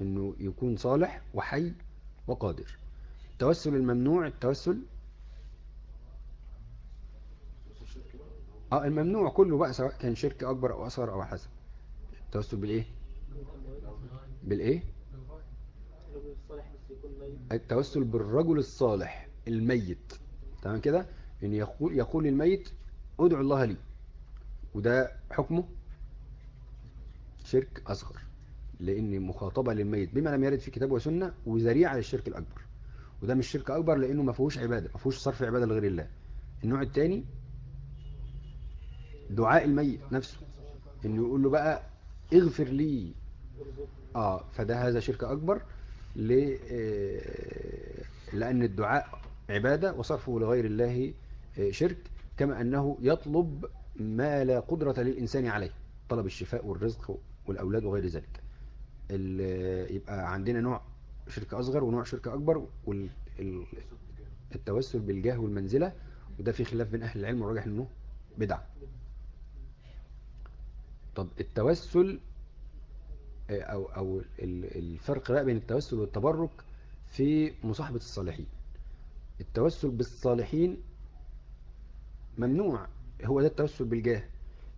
إنه يكون صالح وحي وقادر. التوسل الممنوع التوسل آه الممنوع كله بقى سواء كان شرك أكبر أو أصغر أو حسن. التوسل بالإيه؟ بالإيه؟ التوسل بالرجل الصالح الميت. تمام كده؟ إن يقول يقول الميت ادعو الله لي. وده حكمه؟ شرك أصغر. لأن مخاطبة للميت بما لم يرد في كتاب وسنة وذريعة للشرك الأكبر. وده مش شرك أكبر لأنه ما فيهوش عبادة ما فيهوش صرف عبادة لغير الله. النوع الثاني دعاء الميت نفسه إنه يقول له بقى اغفر لي. آه فده هذا شرك أكبر آه، لأن الدعاء عبادة وصرفه لغير الله آه، شرك كما أنه يطلب ما لا قدرة للإنسان عليه طلب الشفاء والرزق والأولاد وغير ذلك. ال- يبقى عندنا نوع شرك أصغر ونوع شرك أكبر والتوسل بالجاه والمنزلة وده في خلاف بين أهل العلم والراجح إنه بدعة. طب التوسل آه، أو أو ال- الفرق بقى بين التوسل والتبرك في مصاحبة الصالحين. التوسل بالصالحين ممنوع هو ده التوسل بالجاه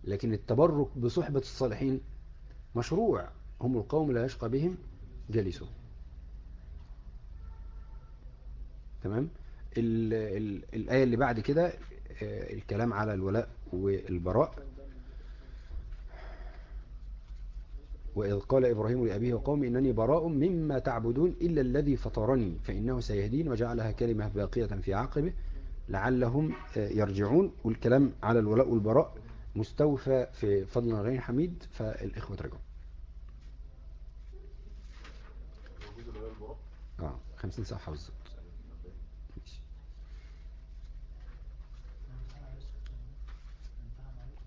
لكن التبرك بصحبة الصالحين مشروع هم القوم لا يشقى بهم جالسهم. تمام؟ ال ال الآية اللي بعد كده آه، الكلام على الولاء والبراء. وإذ قال إبراهيم لأبيه وقومه إنني براء مما تعبدون إلا الذي فطرني فإنه سيهدين وجعلها كلمة باقية في عقبه لعلهم آه، يرجعون. والكلام على الولاء والبراء مستوفى في فضل غير حميد فالإخوة البراء آه 50 صفحة بالظبط. ماشي.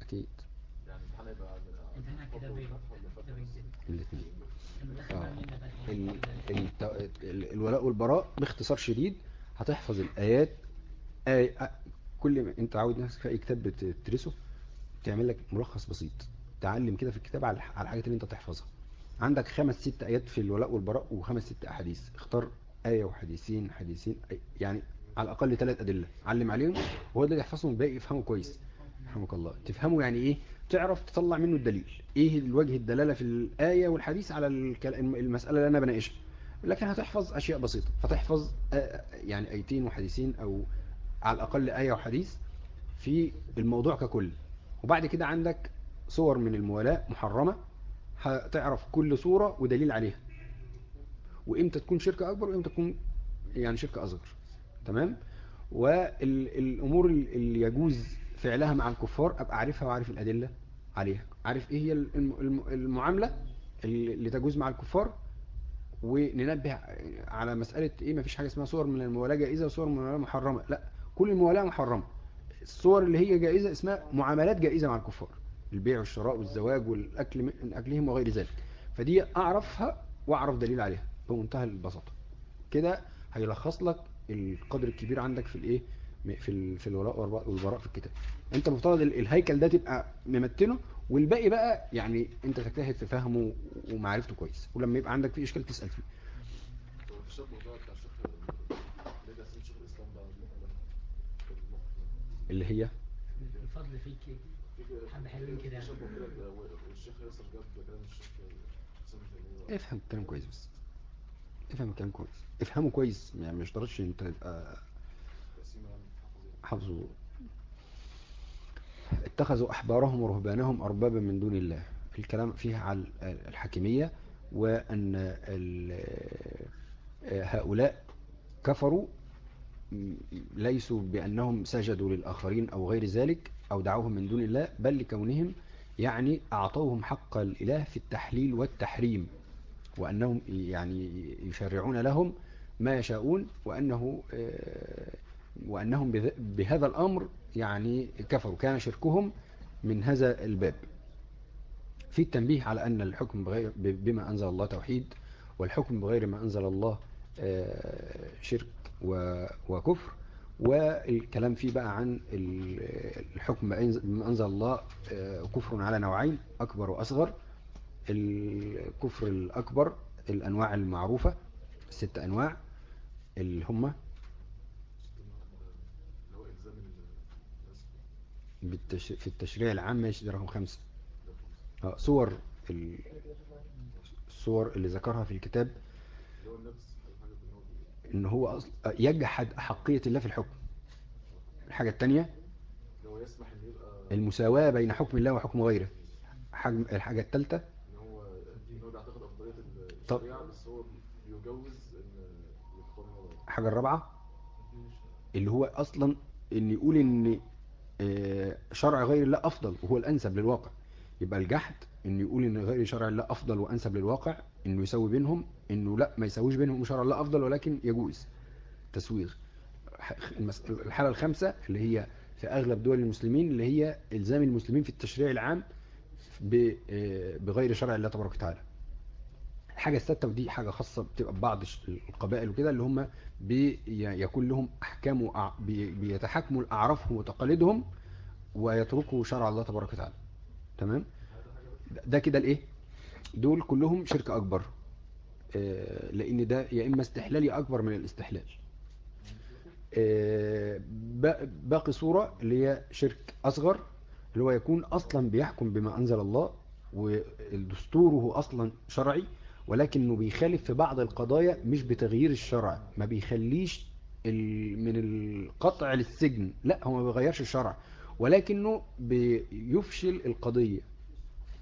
أكيد. يعني الامتحان هيبقى امتحانها كده بين كده بين كده الاثنين. آه. الولاء والبراء باختصار شديد هتحفظ الآيات. آي... كل ما انت عاود نفسك في أي كتاب بتدرسه تعمل لك ملخص بسيط. تعلم كده في الكتاب على الحاجات اللي انت تحفظها عندك خمس ست آيات في الولاء والبراء وخمس ست أحاديث. اختار آية وحديثين حديثين يعني على الأقل ثلاث أدلة. علم عليهم وهو ده اللي يحفظهم الباقي يفهمه كويس. رحمك الله. تفهمه يعني إيه؟ تعرف تطلع منه الدليل. إيه الوجه الدلالة في الآية والحديث على المسألة اللي أنا بناقشها؟ لكن هتحفظ أشياء بسيطة. فتحفظ يعني آيتين وحديثين أو على الأقل آية وحديث في الموضوع ككل. وبعد كده عندك صور من الموالاة محرمة. هتعرف كل صورة ودليل عليها. وإمتى تكون شركة أكبر وإمتى تكون يعني شركة أصغر. تمام؟ والأمور اللي يجوز فعلها مع الكفار أبقى عارفها وعارف الأدلة عليها. عارف إيه هي الم- الم- المعاملة اللي تجوز مع الكفار؟ وننبه على مسألة إيه مفيش حاجة اسمها صور من الموالاة جائزة وصور من الموالاة محرمة. لأ كل الموالاة محرمة. الصور اللي هي جائزة اسمها معاملات جائزة مع الكفار. البيع والشراء والزواج والأكل من أكلهم وغير ذلك. فدي أعرفها وأعرف دليل عليها بمنتهى البساطة. كده هيلخص لك القدر الكبير عندك في الإيه؟ في ال- في الولاء والبراء والبراء في الكتاب. انت مفترض ال- الهيكل ده تبقى ممتنه والباقي بقى يعني انت تجتهد في فهمه ومعرفته كويس. ولما يبقى عندك فيه اشكال تسأل فيه. اللي هي؟ الفضل فيك حلوين كده. حسين تيمية افهم الكلام كويس بس. افهم الكلام كويس. افهمه كويس يعني مش اشترطش انت تبقى حافظه اتخذوا أحبارهم ورهبانهم أربابا من دون الله. الكلام فيها على الحكمية وأن هؤلاء كفروا ليسوا بأنهم سجدوا للآخرين أو غير ذلك أو دعوهم من دون الله بل لكونهم يعني أعطوهم حق الإله في التحليل والتحريم وأنهم يعني يشرعون لهم ما يشاءون وأنه آه، وأنهم بهذا الأمر يعني كفروا كان شركهم من هذا الباب. في التنبيه على أن الحكم بغير بما أنزل الله توحيد والحكم بغير ما أنزل الله آه، شرك وكفر والكلام فيه بقى عن ال- الحكم بما أنزل الله آه، كفر على نوعين أكبر وأصغر. الكفر الأكبر الأنواع المعروفة ست أنواع اللي هم اللي هو إلزام الناس بالتش... في التشريع العام ماشي ده رقم خمسة آه، صور ال... الصور اللي ذكرها في الكتاب إن هو بي- ان هو أص- يجحد حقية الله في الحكم الحاجة التانية المساواة بين حكم الله وحكم غيره حجم الحاجة التالتة ان هو بيعتقد. الشريعة بس هو بيجوز الحاجة الرابعة اللي هو أصلا إن يقول إن شرع غير الله أفضل وهو الأنسب للواقع. يبقى الجحد انه يقول إن غير شرع الله أفضل وأنسب للواقع إنه يسوي بينهم إنه لا ما يسويش بينهم شرع الله أفضل ولكن يجوز. تسويغ. الحالة الخامسة اللي هي في أغلب دول المسلمين اللي هي إلزام المسلمين في التشريع العام آه، بغير شرع الله تبارك وتعالى. الحاجة السادسة ودي حاجة خاصة بتبقى ببعض القبائل وكده اللي هم بي- يكون لهم أحكام وأع- بي- بيتحكموا لأعرافهم وتقاليدهم ويتركوا شرع الله تبارك وتعالى. تمام؟ ده- ده كده الإيه؟ دول كلهم شرك أكبر. آه، لأن ده يا إما استحلالي أكبر من الاستحلال. آه، با- باقي صورة اللي هي شرك أصغر اللي هو يكون أصلا بيحكم بما أنزل الله ودستوره أصلا شرعي ولكنه بيخالف في بعض القضايا مش بتغيير الشرع ما بيخليش من القطع للسجن لا هو ما بيغيرش الشرع ولكنه بيفشل القضية.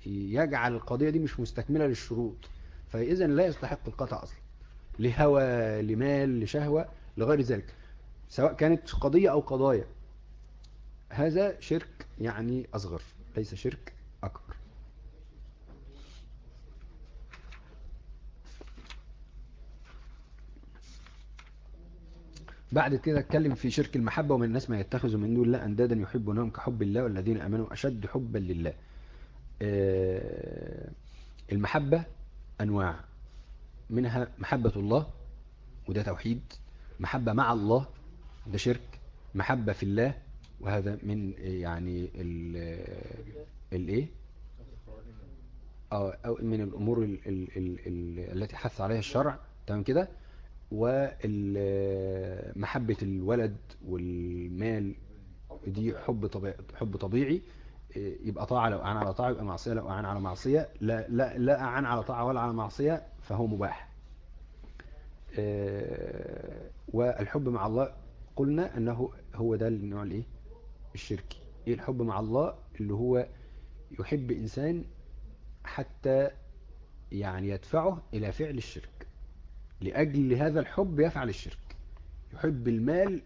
يجعل القضية دي مش مستكملة للشروط فإذا لا يستحق القطع أصلا لهوى لمال لشهوة لغير ذلك سواء كانت قضية أو قضايا. هذا شرك يعني أصغر ليس شرك أكبر بعد كده اتكلم في شرك المحبة ومن الناس ما يتخذوا من دون الله أندادا يحبونهم كحب الله والذين أمنوا أشد حبا لله. آه، المحبة أنواع. منها محبة الله وده توحيد. محبة مع الله ده شرك. محبة في الله وهذا من يعني ال الايه آه أو من الأمور ال ال ال ال التي حث عليها الشرع. تمام كده؟ ومحبة الولد والمال دي حب طبيعي حب طبيعي. إيه، يبقى طاعة لو أعان على طاعة يبقى معصية لو أعان على معصية. لا لا لا أعان على طاعة ولا على معصية فهو مباح. آه، والحب مع الله قلنا أنه هو ده النوع الإيه؟ الشركي. إيه الحب مع الله؟ اللي هو يحب إنسان حتى يعني يدفعه إلى فعل الشرك. لأجل هذا الحب يفعل الشرك. يحب المال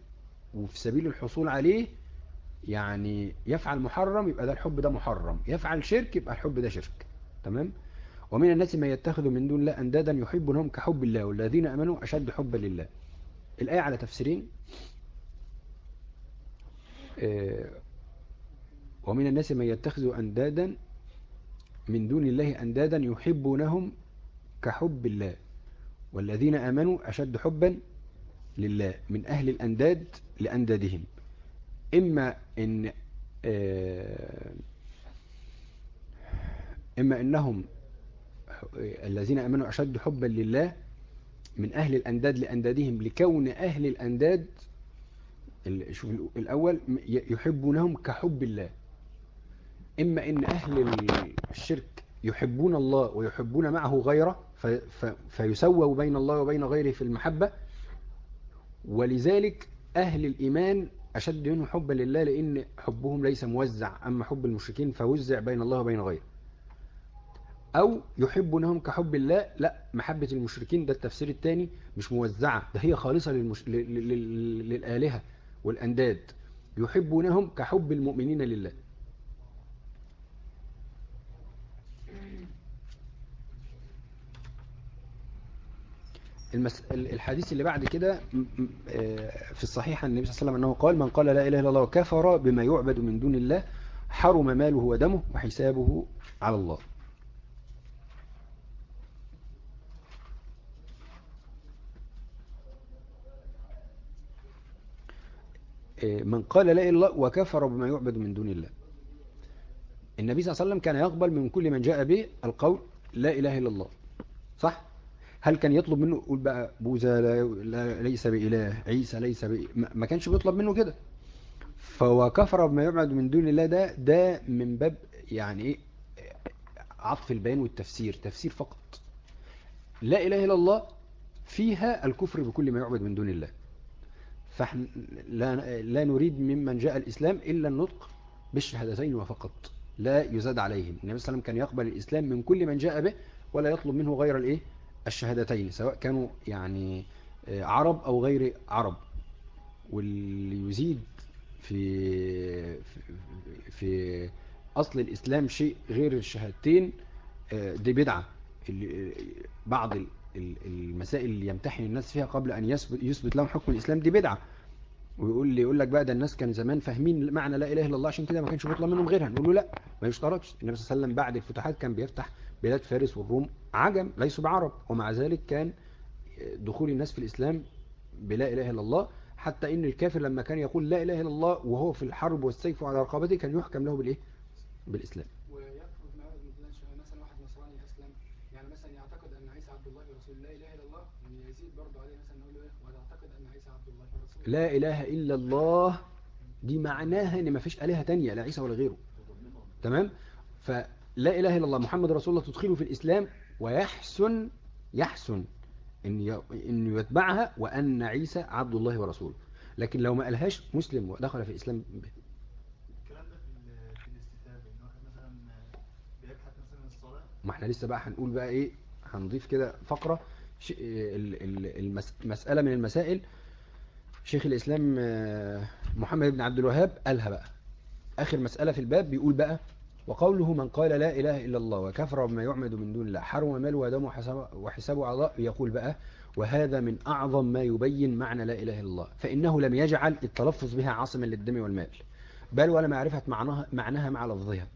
وفي سبيل الحصول عليه يعني يفعل محرم يبقى ده الحب ده محرم. يفعل شرك يبقى الحب ده شرك. تمام؟ ومن الناس من يتخذ من دون الله أندادا يحبونهم كحب الله والذين أمنوا أشد حبا لله. الآية على تفسيرين. آه، ومن الناس من يتخذ أندادا من دون الله أندادا يحبونهم كحب الله. والذين آمنوا أشد حبا لله من أهل الأنداد لأندادهم. إما إن آه، إما إنهم الذين آمنوا أشد حبا لله من أهل الأنداد لأندادهم لكون أهل الأنداد ال- شوف الأول يحبونهم كحب الله. إما إن أهل الشرك يحبون الله ويحبون معه غيره فيسووا بين الله وبين غيره في المحبة. ولذلك أهل الإيمان أشد منهم حبا لله لأن حبهم ليس موزع أما حب المشركين فوزع بين الله وبين غيره. أو يحبونهم كحب الله لا محبة المشركين ده التفسير الثاني مش موزعة ده هي خالصة للمش... لل... لل... للآلهة والأنداد. يحبونهم كحب المؤمنين لله. المس... الحديث اللي بعد كده آه، في الصحيح عن النبي صلى الله عليه وسلم أنه قال من قال لا إله إلا الله وكفر بما يعبد من دون الله حرم ماله ودمه وحسابه على الله. آه، من قال لا إله إلا الله وكفر بما يعبد من دون الله. النبي صلى الله عليه وسلم كان يقبل من كل من جاء به القول لا إله إلا الله. صح؟ هل كان يطلب منه؟ يقول بقى بوذا لا ليس بإله عيسى ليس بإله ما كانش بيطلب منه كده. فهو كفر بما يعبد من دون الله ده ده من باب يعني إيه؟ عطف البيان والتفسير تفسير فقط. لا إله إلا الله فيها الكفر بكل ما يعبد من دون الله. فاحنا لا, لا نريد ممن جاء الإسلام إلا النطق بالشهادتين وفقط. لا يزاد عليهم. النبي صلى الله عليه وسلم كان يقبل الإسلام من كل من جاء به ولا يطلب منه غير الإيه؟ الشهادتين سواء كانوا يعني آه، عرب أو غير عرب. واللي يزيد في في, أصل الإسلام شيء غير الشهادتين آه، دي بدعة. اللي- بعض ال- ال- المسائل اللي يمتحن الناس فيها قبل أن يثبت يثبت لهم حكم الإسلام دي بدعة. ويقول لي يقول لك بقى ده الناس كان زمان فاهمين معنى لا إله إلا الله عشان كده ما كانش بيطلب منهم غيرها. نقول له لا ما يشترطش. النبي صلى الله عليه وسلم بعد الفتوحات كان بيفتح بلاد فارس والروم عجم ليسوا بعرب. ومع ذلك كان دخول الناس في الإسلام بلا إله إلا الله. حتى إن الكافر لما كان يقول لا إله إلا الله وهو في الحرب والسيف على رقبته كان يحكم له بالإيه؟ بالإسلام. ويكفر ما مثلا واحد نصراني اسلم يعني مثلا يعتقد أن عيسى عبد الله ورسول لا إله إلا الله يزيد برضه عليه مثلا نقول له وتعتقد أن عيسى عبد الله ورسول لا إله إلا الله دي معناها إن ما فيش آلهة تانية لا عيسى ولا غيره. تمام؟ فلا إله إلا الله محمد رسول الله تدخله في الإسلام ويحسن يحسن انه يتبعها وأن عيسى عبد الله ورسوله. لكن لو ما قالهاش مسلم ودخل في الإسلام به. الكلام ده في ال- في الاستتابة إن واحد مثلا بيبحث مثلا الصلاة. ما إحنا لسه بقى هنقول بقى إيه هنضيف كده فقرة مسألة من المسائل. شيخ الإسلام آه، محمد بن عبد الوهاب قالها بقى. آخر مسألة في الباب بيقول بقى وقوله من قال لا إله إلا الله وكفر بما يعمد من دون الله حرم ماله ودمه وحسابه- الله يقول بقى وهذا من أعظم ما يبين معنى لا إله إلا الله فإنه لم يجعل التلفظ بها عاصما للدم والمال بل ولا معرفة معناها, معناها مع لفظها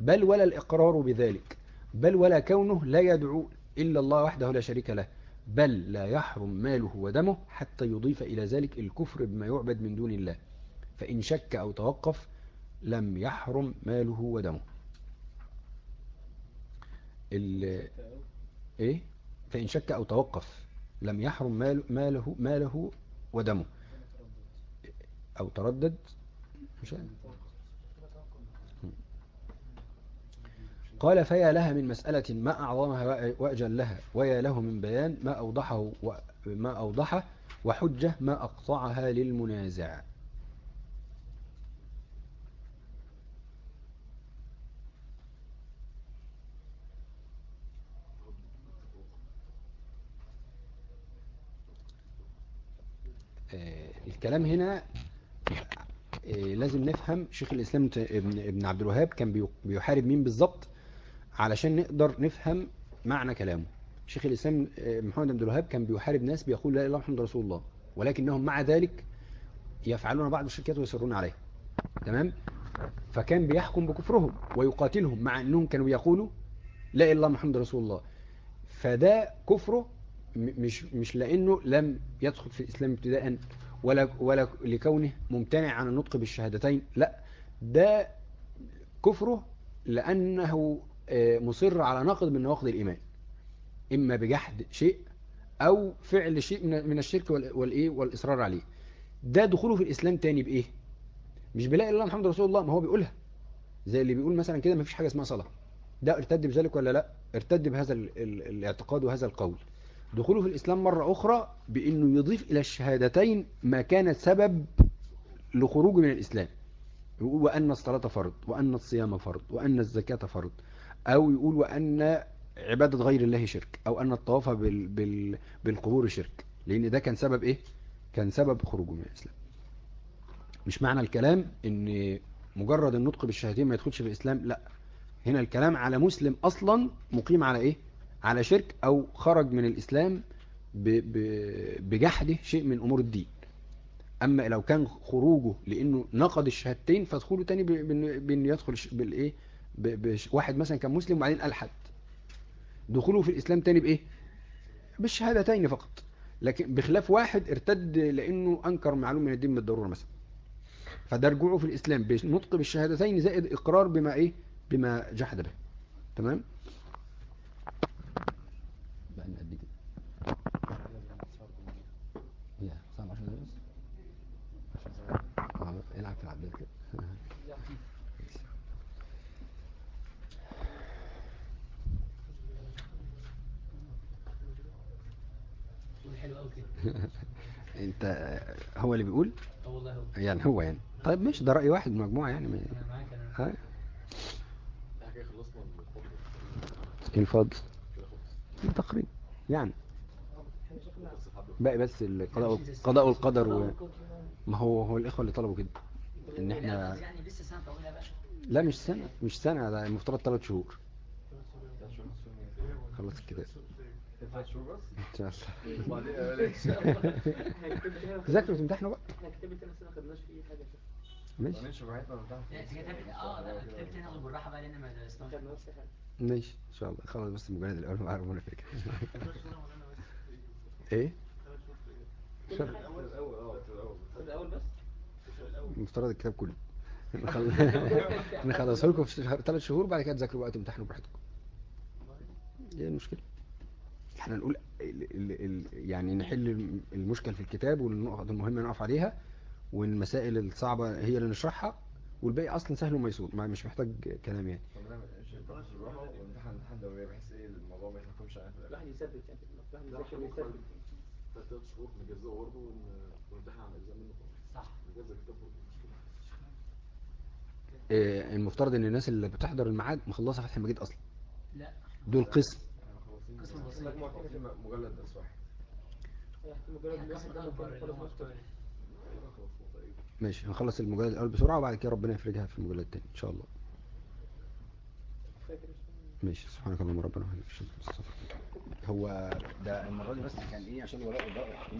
بل ولا الإقرار بذلك بل ولا كونه لا يدعو إلا الله وحده لا شريك له بل لا يحرم ماله ودمه حتى يضيف إلى ذلك الكفر بما يعبد من دون الله فإن شك أو توقف لم يحرم ماله ودمه. ال... إيه؟ فإن شك أو توقف لم يحرم مال... ماله ماله ودمه أو تردد مش. قال فيا لها من مسألة ما أعظمها وأجلها ويا له من بيان ما أوضحه وما أوضحه وحجة ما أقطعها للمنازع الكلام هنا آه، لازم نفهم شيخ الإسلام ابن ابن عبد الوهاب كان بيحارب مين بالظبط علشان نقدر نفهم معنى كلامه. شيخ الإسلام آه، محمد عبد الوهاب كان بيحارب ناس بيقول لا إله إلا محمد رسول الله ولكنهم مع ذلك يفعلون بعض الشركات ويصرون عليها تمام؟ فكان بيحكم بكفرهم ويقاتلهم مع أنهم كانوا يقولوا لا إله إلا محمد رسول الله. فده كفره مش مش لأنه لم يدخل في الإسلام ابتداء ولا ولا لكونه ممتنع عن النطق بالشهادتين لا ده كفره لأنه آه، مصر على نقض من نواقض الإيمان إما بجحد شيء أو فعل شيء من الشرك وال- والإيه والإصرار عليه. ده دخوله في الإسلام تاني بإيه؟ مش بلا الله محمد رسول الله ما هو بيقولها. زي اللي بيقول مثلا كده ما فيش حاجة اسمها صلاة. ده ارتد بذلك ولا لا؟ ارتد بهذا ال ال الاعتقاد وهذا القول. دخوله في الإسلام مرة أخرى بأنه يضيف إلى الشهادتين ما كانت سبب لخروجه من الإسلام. وأن الصلاة فرض وأن الصيام فرض وأن الزكاة فرض. أو يقول وأن عبادة غير الله شرك أو أن الطواف بال بال بالقبور شرك. لأن ده كان سبب إيه؟ كان سبب خروجه من الإسلام. مش معنى الكلام إن مجرد النطق بالشهادتين ما يدخلش في الإسلام لأ. هنا الكلام على مسلم أصلا مقيم على إيه؟ على شرك أو خرج من الإسلام بجحده شيء من أمور الدين. أما لو كان خروجه لأنه نقض الشهادتين فدخوله تاني ب- بأنه بأنه يدخل بالإيه؟ واحد مثلا كان مسلم وبعدين ألحد. دخوله في الإسلام تاني بإيه؟ بالشهادتين فقط. لكن بخلاف واحد ارتد لأنه أنكر معلوم من الدين بالضرورة مثلا. فده رجوعه في الإسلام بنطق بالشهادتين زائد إقرار بما إيه؟ بما جحد به. تمام بقى نقد كده يا صعب عشان بس العب في العداد كده انت هو اللي بيقول؟ آه والله هو. يعني هو يعني. طيب ماشي ده رأي واحد من مجموعة يعني. ما- أنا معاك. أنا ها خلصنا من الفضل تقريبا. يعني. لله باقي بس القضاء قضاء القدر و... ما هو هو الإخوة اللي طلبوا كده إن إحنا يعني لسه سنة طويلة يا باشا. لا مش سنة مش سنة ده المفترض ثلاث شهور. خلص الكتاب شهور بس ان شاء الله وبعدين اعمل إيه؟ ذاكروا وتمتحنوا بقى؟ إحنا كتاب التاني السنة خدناش فيه حاجة ماشي هنمشي براحتنا ونمتحن لا كتاب آه لا كتاب تاني ناخد بالراحة بقى لأن ما درسناش خدناش فيه حاجة ماشي إن شاء الله. خلاص بس المجلد الأول ولا أنا بس. إيه؟ الأول الأول آه الأول. بس؟ المفترض الكتاب كله. نخل- نخلصه لكم في شهر ثلاث شهور بعد كده تذاكروا بقى تمتحنوا براحتكم. إيه المشكلة؟ إحنا نقول ال ال ال يعني نحل المشكل في الكتاب والنقط المهمة نقف عليها والمسائل الصعبة هي اللي نشرحها والباقي أصلا سهل وميسور ما مش محتاج كلام يعني. بحيث إيه الموضوع ما الواحد يثبت يعني الواحد ثلاث شهور برضه ونمتحن على منه. صح. الكتاب إيه، المفترض إن الناس اللي بتحضر الميعاد مخلصة فتح المجيد أصلا. لا. دول قسم. قسم بسيط. مجلد بس واحد يعني ماشي هنخلص المجلد الأول بسرعة وبعد كده ربنا يفرجها في المجلد الثاني إن شاء الله. ماشي سبحانك اللهم ربنا وبحمدك. هو ده المرة دي بس كان إيه؟ عشان الولاء والبراء